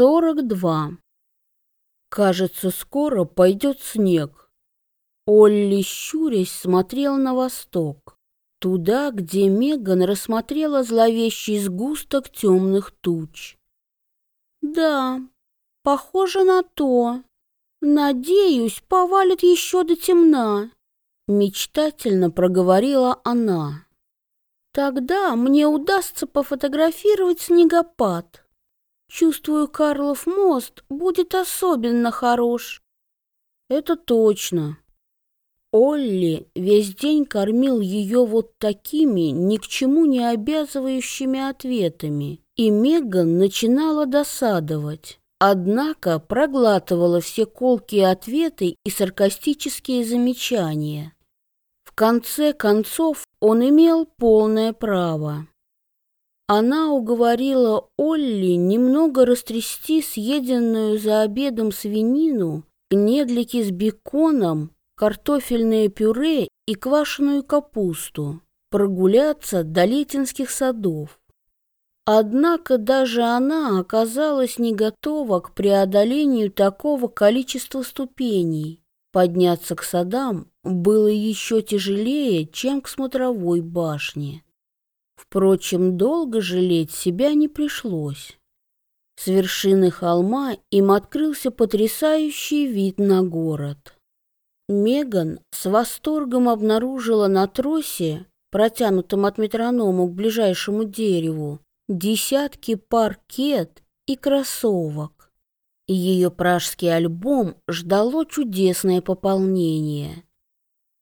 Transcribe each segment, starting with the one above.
42. Кажется, скоро пойдет снег. Олли, щурясь, смотрел на восток. Туда, где Меган рассмотрела зловещий сгусток темных туч. Да, похоже на то. Надеюсь, повалит еще до темна. Мечтательно проговорила она. Тогда мне удастся пофотографировать снегопад. Чувствую, Карлов мост будет особенно хорош. Это точно. Олли весь день кормил ее вот такими ни к чему не обязывающими ответами, и Меган начинала досадовать. Однако проглатывала все колкие ответы и саркастические замечания. В конце концов он имел полное право. Она уговорила Олли немного растрясти съеденную за обедом свинину, гнедлики с беконом, картофельное пюре и квашеную капусту, прогуляться до летинских садов. Однако даже она оказалась не готова к преодолению такого количества ступеней. Подняться к садам было еще тяжелее, чем к смотровой башне. Впрочем, долго жалеть себя не пришлось. С вершины холма им открылся потрясающий вид на город. Меган с восторгом обнаружила на тросе, протянутом от метронома к ближайшему дереву, десятки паркет и кроссовок. Ее пражский альбом ждало чудесное пополнение.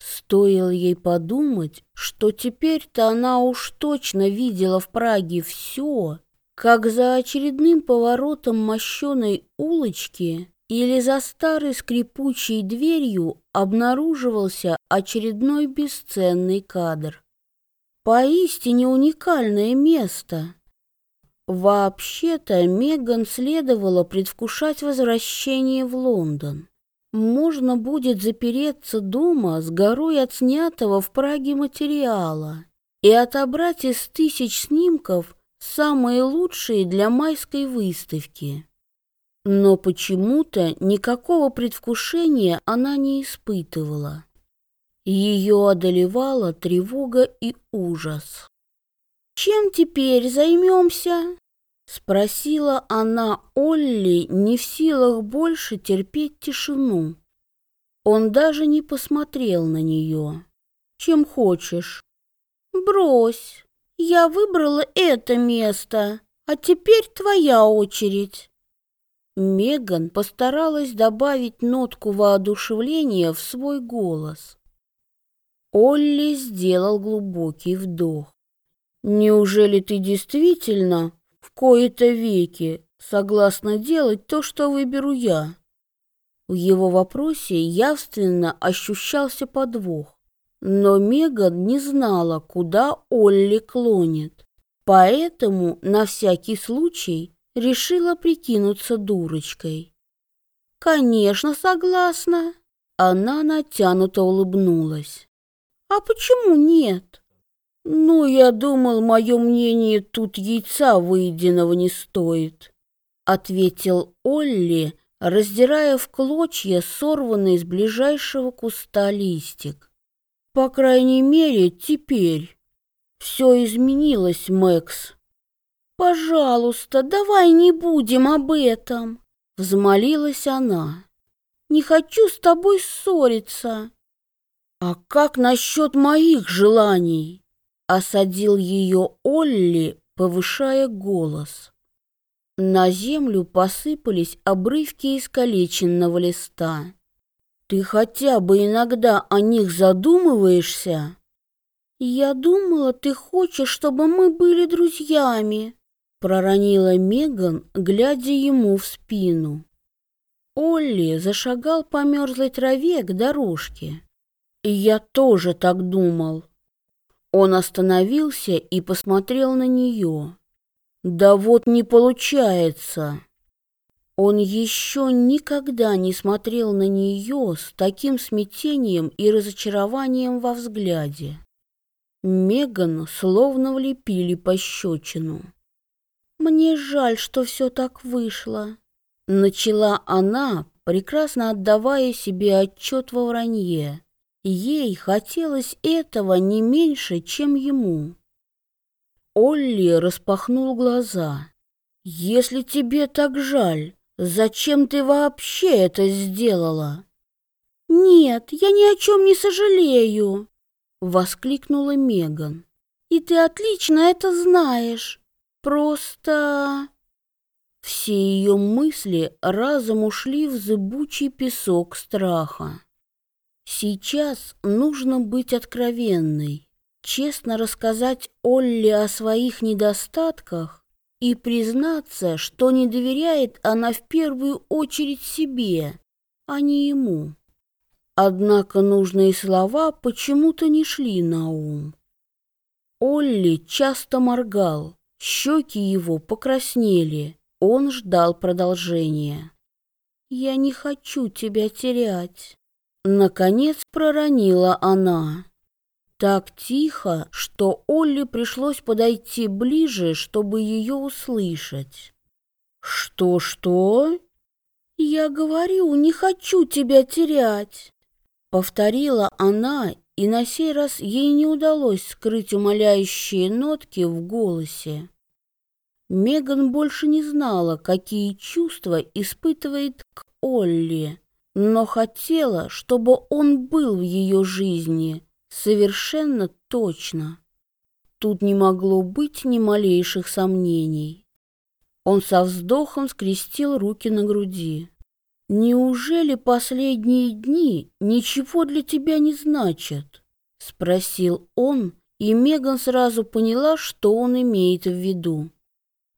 Стоило ей подумать, что теперь-то она уж точно видела в Праге все, как за очередным поворотом мощеной улочки или за старой скрипучей дверью обнаруживался очередной бесценный кадр. Поистине уникальное место. Вообще-то Меган следовало предвкушать возвращение в Лондон можно будет запереться дома с горой отснятого в Праге материала и отобрать из тысяч снимков самые лучшие для майской выставки. Но почему-то никакого предвкушения она не испытывала. Ее одолевала тревога и ужас. «Чем теперь займемся?» Спросила она Олли, не в силах больше терпеть тишину. Он даже не посмотрел на нее. «Чем хочешь?» «Брось, я выбрала это место, а теперь твоя очередь». Меган постаралась добавить нотку воодушевления в свой голос. Олли сделал глубокий вдох. «Неужели ты действительно в кои-то веки согласна делать то, что выберу я. В его вопросе явственно ощущался подвох, но Меган не знала, куда Олли клонит, поэтому на всякий случай решила прикинуться дурочкой. «Конечно, согласна!» Она натянуто улыбнулась. «А почему нет?» «Ну, я думал, мое мнение тут яйца выеденного не стоит», — ответил Олли, раздирая в клочья сорванный из ближайшего куста листик. «По крайней мере, теперь. Все изменилось, Мэкс». «Пожалуйста, давай не будем об этом», — взмолилась она. «Не хочу с тобой ссориться». «А как насчет моих желаний?» Осадил ее Олли, повышая голос. На землю посыпались обрывки искалеченного листа. «Ты хотя бы иногда о них задумываешься?» «Я думала, ты хочешь, чтобы мы были друзьями», проронила Меган, глядя ему в спину. Олли зашагал по мерзлой траве к дорожке. Я тоже так думал. Он остановился и посмотрел на нее. «Да вот не получается!» Он еще никогда не смотрел на нее с таким смятением и разочарованием во взгляде. Меган словно влепили пощечину. Мне жаль, что все так вышло. Начала она, прекрасно отдавая себе отчет во вранье. Ей хотелось этого не меньше, чем ему. Олли распахнул глаза. «Если тебе так жаль, зачем ты вообще это сделала?» «Нет, я ни о чем не сожалею!» — воскликнула Меган. «И ты отлично это знаешь. Просто...» Все ее мысли разом ушли в зыбучий песок страха. Сейчас нужно быть откровенной, честно рассказать Олли о своих недостатках и признаться, что не доверяет она в первую очередь себе, а не ему. Однако нужные слова почему-то не шли на ум. Олли часто моргал, щеки его покраснели, он ждал продолжения. «Я не хочу тебя терять», — наконец проронила она. Так тихо, что Олли пришлось подойти ближе, чтобы ее услышать. «Что-что?» «Я говорю, не хочу тебя терять», — повторила она, и на сей раз ей не удалось скрыть умоляющие нотки в голосе. Меган больше не знала, какие чувства испытывает к Олли, но хотела, чтобы он был в ее жизни, совершенно точно. Тут не могло быть ни малейших сомнений. Он со вздохом скрестил руки на груди. «Неужели последние дни ничего для тебя не значат?» — спросил он, и Меган сразу поняла, что он имеет в виду.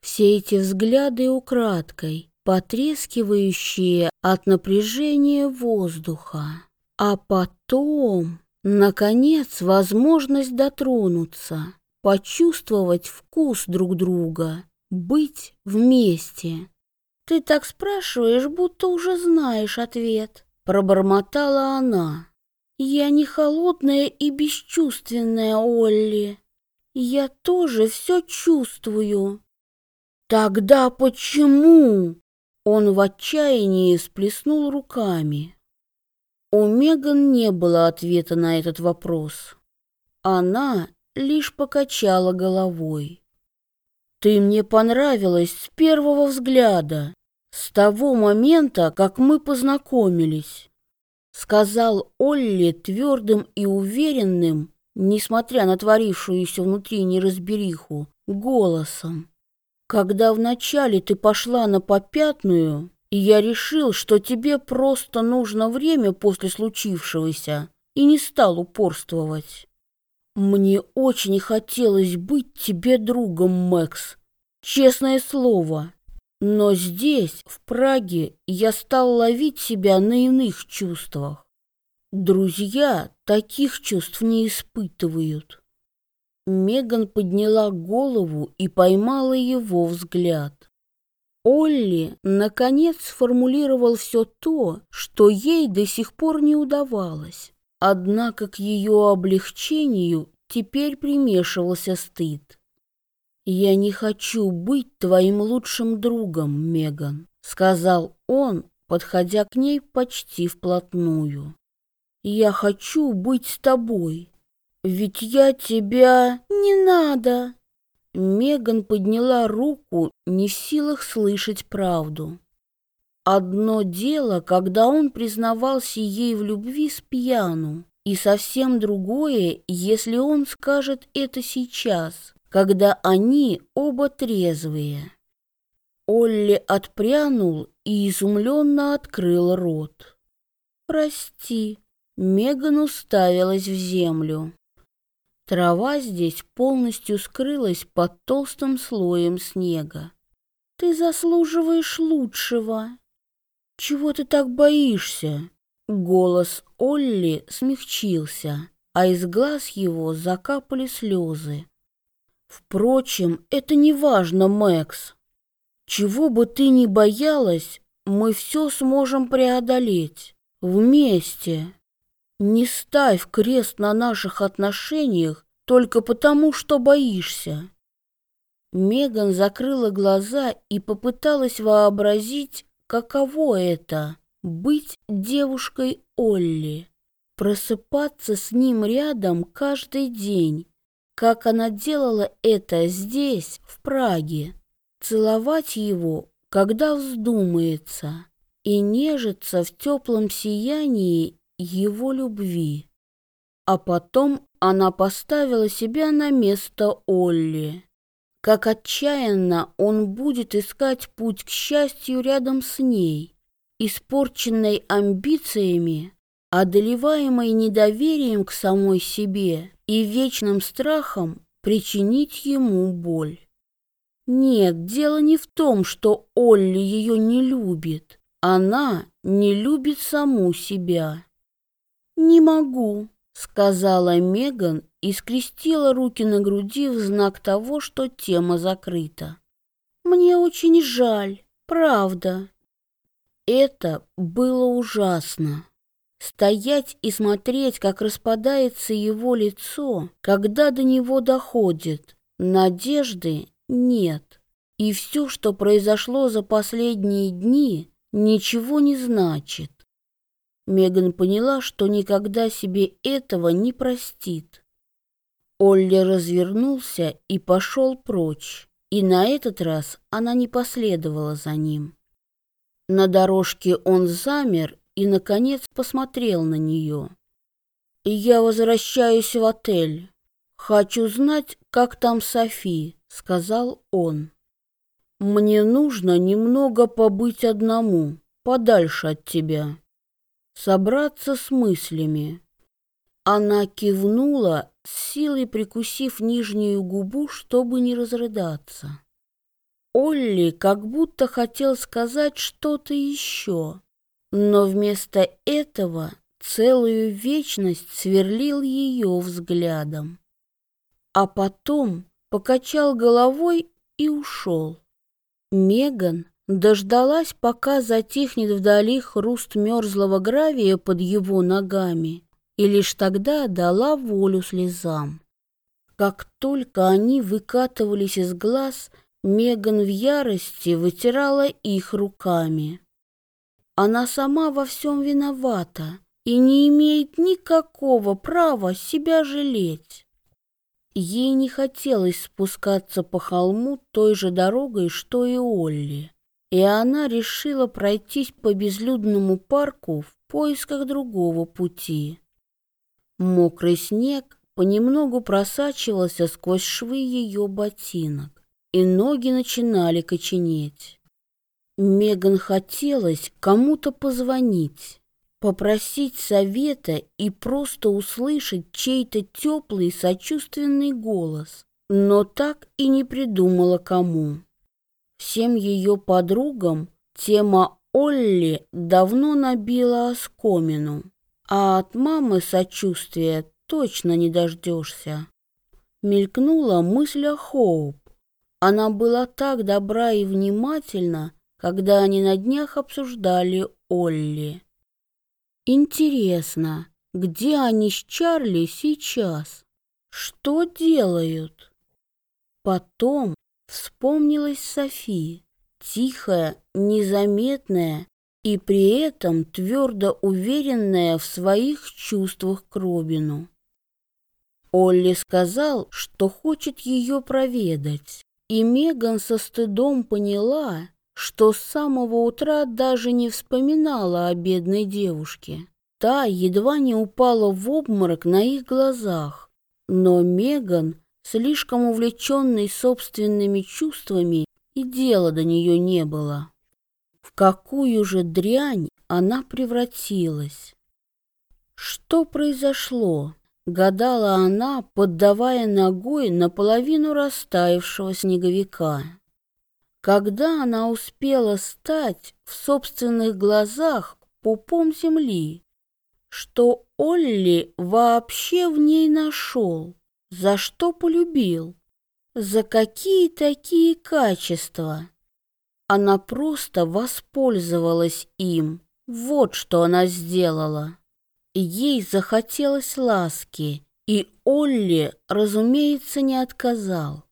Все эти взгляды украдкой, потрескивающие от напряжения воздуха. А потом, наконец, возможность дотронуться, почувствовать вкус друг друга, быть вместе. «Ты так спрашиваешь, будто уже знаешь ответ», — пробормотала она. «Я не холодная и бесчувственная, Олли. Я тоже все чувствую. Тогда почему? Он в отчаянии сплеснул руками. У Меган не было ответа на этот вопрос. Она лишь покачала головой. Ты мне понравилась с первого взгляда, с того момента, как мы познакомились, сказал Олли твердым и уверенным, несмотря на творившуюся внутри неразбериху, голосом. Когда вначале ты пошла на попятную, и я решил, что тебе просто нужно время после случившегося, и не стал упорствовать. Мне очень хотелось быть тебе другом, Мэкс, честное слово. Но здесь, в Праге, я стал ловить себя на иных чувствах. Друзья таких чувств не испытывают. Меган подняла голову и поймала его взгляд. Олли, наконец, сформулировал все то, что ей до сих пор не удавалось. Однако к ее облегчению теперь примешивался стыд. «Я не хочу быть твоим лучшим другом, Меган», — сказал он, подходя к ней почти вплотную. «Я хочу быть с тобой, ведь я тебя... Не надо!» Меган подняла руку, не в силах слышать правду. Одно дело, когда он признавался ей в любви с пьяну, и совсем другое, если он скажет это сейчас, когда они оба трезвые. Олли отпрянул и изумленно открыл рот. «Прости», — Меган уставилась в землю. Трава здесь полностью скрылась под толстым слоем снега. Ты заслуживаешь лучшего. Чего ты так боишься? Голос Олли смягчился, а из глаз его закапали слезы. Впрочем, это не важно, Мэкс. Чего бы ты ни боялась, мы все сможем преодолеть. Вместе. Не ставь крест на наших отношениях только потому, что боишься. Меган закрыла глаза и попыталась вообразить, каково это — быть девушкой Олли, просыпаться с ним рядом каждый день, как она делала это здесь, в Праге, целовать его, когда вздумается, и нежиться в теплом сиянии его любви. А потом она поставила себя на место Олли как отчаянно он будет искать путь к счастью рядом с ней, испорченной амбициями, одолеваемой недоверием к самой себе и вечным страхом причинить ему боль. Нет, дело не в том, что Олли ее не любит. Она не любит саму себя. «Не могу», — сказала Меган и скрестила руки на груди в знак того, что тема закрыта. «Мне очень жаль, правда». Это было ужасно. Стоять и смотреть, как распадается его лицо, когда до него доходит. Надежды нет. И все, что произошло за последние дни, ничего не значит. Меган поняла, что никогда себе этого не простит. Олли развернулся и пошел прочь, и на этот раз она не последовала за ним. На дорожке он замер и, наконец, посмотрел на нее. «Я возвращаюсь в отель. Хочу знать, как там Софи», — сказал он. «Мне нужно немного побыть одному, подальше от тебя. Собраться с мыслями». Она кивнула с силой прикусив нижнюю губу, чтобы не разрыдаться. Олли как будто хотел сказать что-то еще, но вместо этого целую вечность сверлил ее взглядом. А потом покачал головой и ушел. Меган дождалась, пока затихнет вдали хруст мерзлого гравия под его ногами, и лишь тогда дала волю слезам. Как только они выкатывались из глаз, Меган в ярости вытирала их руками. Она сама во всем виновата и не имеет никакого права себя жалеть. Ей не хотелось спускаться по холму той же дорогой, что и Олли, и она решила пройтись по безлюдному парку в поисках другого пути. Мокрый снег понемногу просачивался сквозь швы ее ботинок, и ноги начинали коченеть. Меган хотелось кому-то позвонить, попросить совета и просто услышать чей-то теплый сочувственный голос, но так и не придумала кому. Всем ее подругам тема Олли давно набила оскомину а от мамы сочувствия точно не дождешься. Мелькнула мысль о Хоуп. Она была так добра и внимательна, когда они на днях обсуждали Олли. Интересно, где они с Чарли сейчас? Что делают? Потом вспомнилась Софи, тихая, незаметная, и при этом твердо уверенная в своих чувствах к Робину. Олли сказал, что хочет ее проведать, и Меган со стыдом поняла, что с самого утра даже не вспоминала о бедной девушке. Та едва не упала в обморок на их глазах, но Меган, слишком увлеченной собственными чувствами, и дела до нее не было какую же дрянь она превратилась. Что произошло? Гадала она, поддавая ногой наполовину растаявшего снеговика. Когда она успела стать в собственных глазах пупом земли, что Олли вообще в ней нашел, за что полюбил, за какие такие качества? Она просто воспользовалась им. Вот что она сделала. Ей захотелось ласки, и Олли, разумеется, не отказал.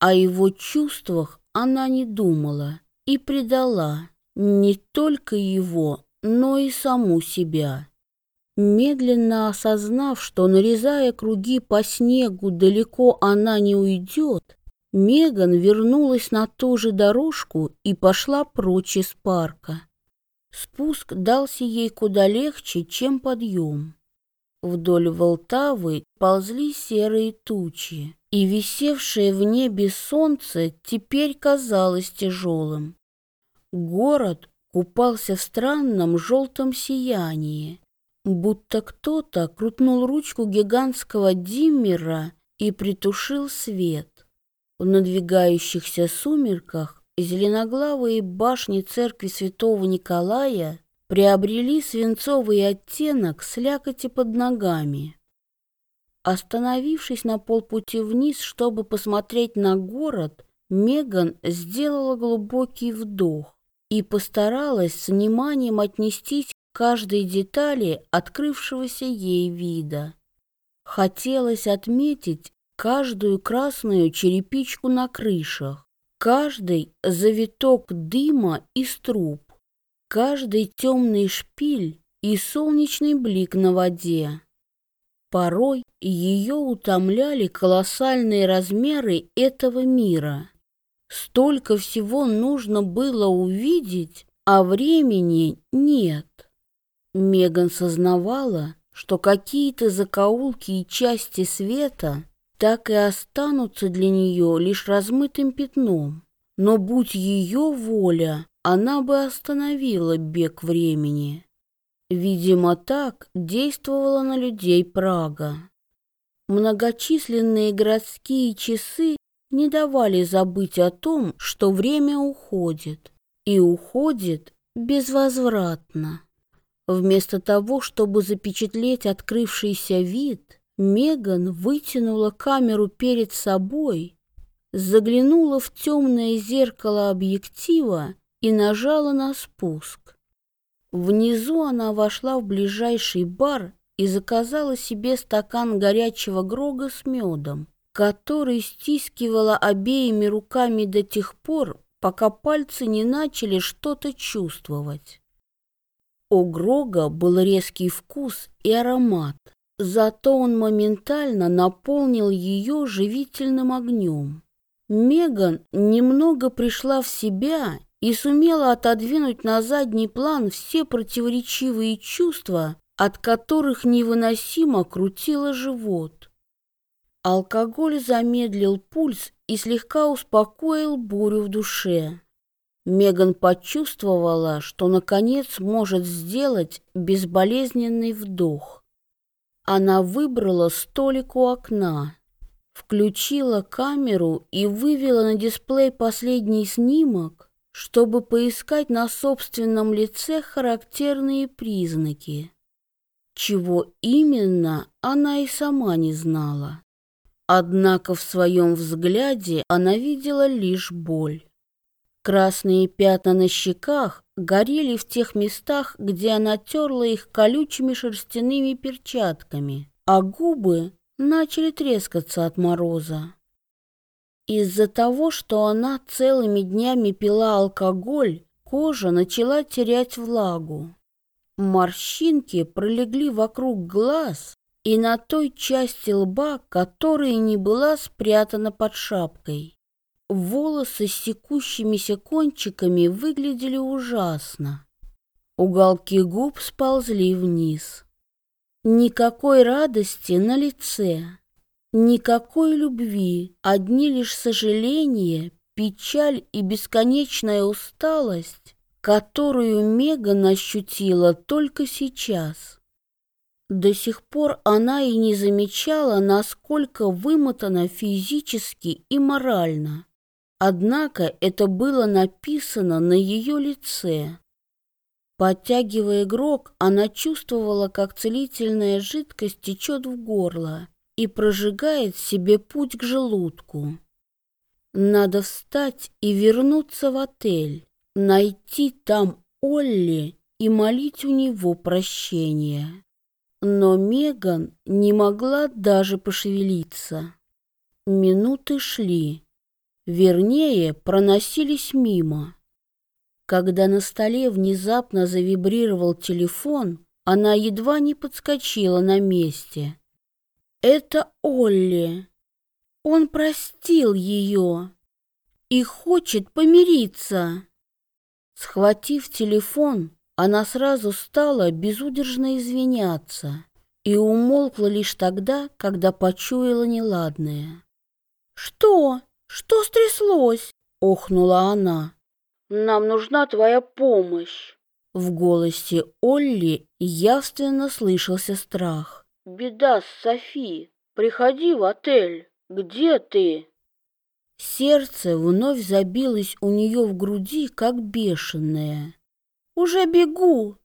О его чувствах она не думала и предала не только его, но и саму себя. Медленно осознав, что, нарезая круги по снегу, далеко она не уйдет, Меган вернулась на ту же дорожку и пошла прочь из парка. Спуск дался ей куда легче, чем подъем. Вдоль Волтавы ползли серые тучи, и висевшее в небе солнце теперь казалось тяжелым. Город купался в странном желтом сиянии, будто кто-то крутнул ручку гигантского диммера и притушил свет. В надвигающихся сумерках зеленоглавые башни церкви святого Николая приобрели свинцовый оттенок слякоти под ногами. Остановившись на полпути вниз, чтобы посмотреть на город, Меган сделала глубокий вдох и постаралась с вниманием отнестись каждой детали открывшегося ей вида. Хотелось отметить каждую красную черепичку на крышах, каждый завиток дыма из труб, каждый темный шпиль и солнечный блик на воде. Порой ее утомляли колоссальные размеры этого мира. Столько всего нужно было увидеть, а времени нет. Меган сознавала, что какие-то закоулки и части света так и останутся для нее лишь размытым пятном. Но будь ее воля, она бы остановила бег времени. Видимо, так действовала на людей Прага. Многочисленные городские часы не давали забыть о том, что время уходит, и уходит безвозвратно. Вместо того, чтобы запечатлеть открывшийся вид, Меган вытянула камеру перед собой, заглянула в темное зеркало объектива и нажала на спуск. Внизу она вошла в ближайший бар и заказала себе стакан горячего грога с медом который стискивала обеими руками до тех пор, пока пальцы не начали что-то чувствовать. У Грога был резкий вкус и аромат, зато он моментально наполнил ее живительным огнем. Меган немного пришла в себя и сумела отодвинуть на задний план все противоречивые чувства, от которых невыносимо крутило живот. Алкоголь замедлил пульс и слегка успокоил бурю в душе. Меган почувствовала, что наконец может сделать безболезненный вдох. Она выбрала столик у окна, включила камеру и вывела на дисплей последний снимок, чтобы поискать на собственном лице характерные признаки. Чего именно, она и сама не знала. Однако в своем взгляде она видела лишь боль. Красные пятна на щеках горели в тех местах, где она терла их колючими шерстяными перчатками, а губы начали трескаться от мороза. Из-за того, что она целыми днями пила алкоголь, кожа начала терять влагу. Морщинки пролегли вокруг глаз, и на той части лба, которая не была спрятана под шапкой. Волосы с секущимися кончиками выглядели ужасно. Уголки губ сползли вниз. Никакой радости на лице, никакой любви, одни лишь сожаления, печаль и бесконечная усталость, которую Меган ощутила только сейчас. До сих пор она и не замечала, насколько вымотана физически и морально. Однако это было написано на ее лице. Подтягивая грок, она чувствовала, как целительная жидкость течет в горло и прожигает себе путь к желудку. Надо встать и вернуться в отель, найти там Олли и молить у него прощения. Но Меган не могла даже пошевелиться. Минуты шли. Вернее, проносились мимо. Когда на столе внезапно завибрировал телефон, она едва не подскочила на месте. Это Олли. Он простил ее и хочет помириться. Схватив телефон, она сразу стала безудержно извиняться и умолкла лишь тогда, когда почуяла неладное. «Что? Что стряслось?» — охнула она. «Нам нужна твоя помощь». В голосе Олли явственно слышался страх. «Беда с Софи. Приходи в отель. Где ты?» Сердце вновь забилось у нее в груди, как бешеное. «Уже бегу!»